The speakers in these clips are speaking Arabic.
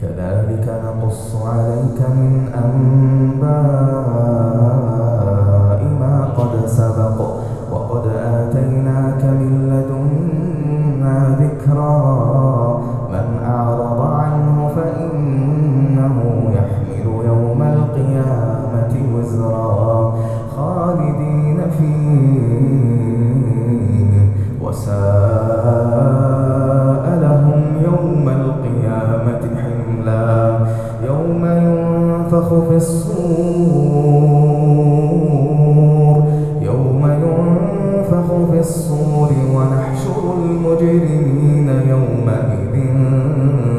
كذلك نقص عليك من أنباء الصور يوم ينفخ في الصور ونحشر المجرمين يومئذ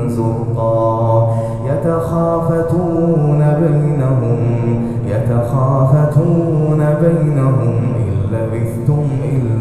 زرقا. يتخافتون بينهم يتخافتون بينهم إن لبثتم إلا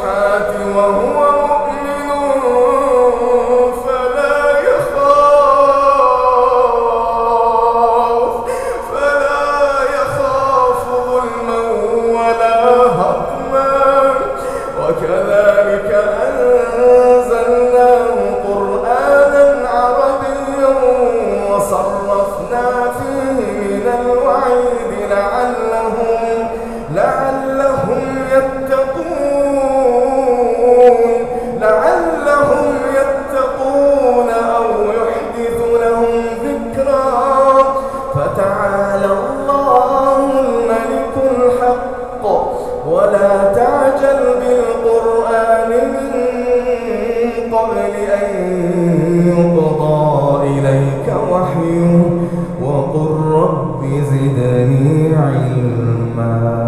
الصالحات وهو ولا تعجل بالقرآن من قبل أن يقضى إليك وحيه وقل رب زدني علما.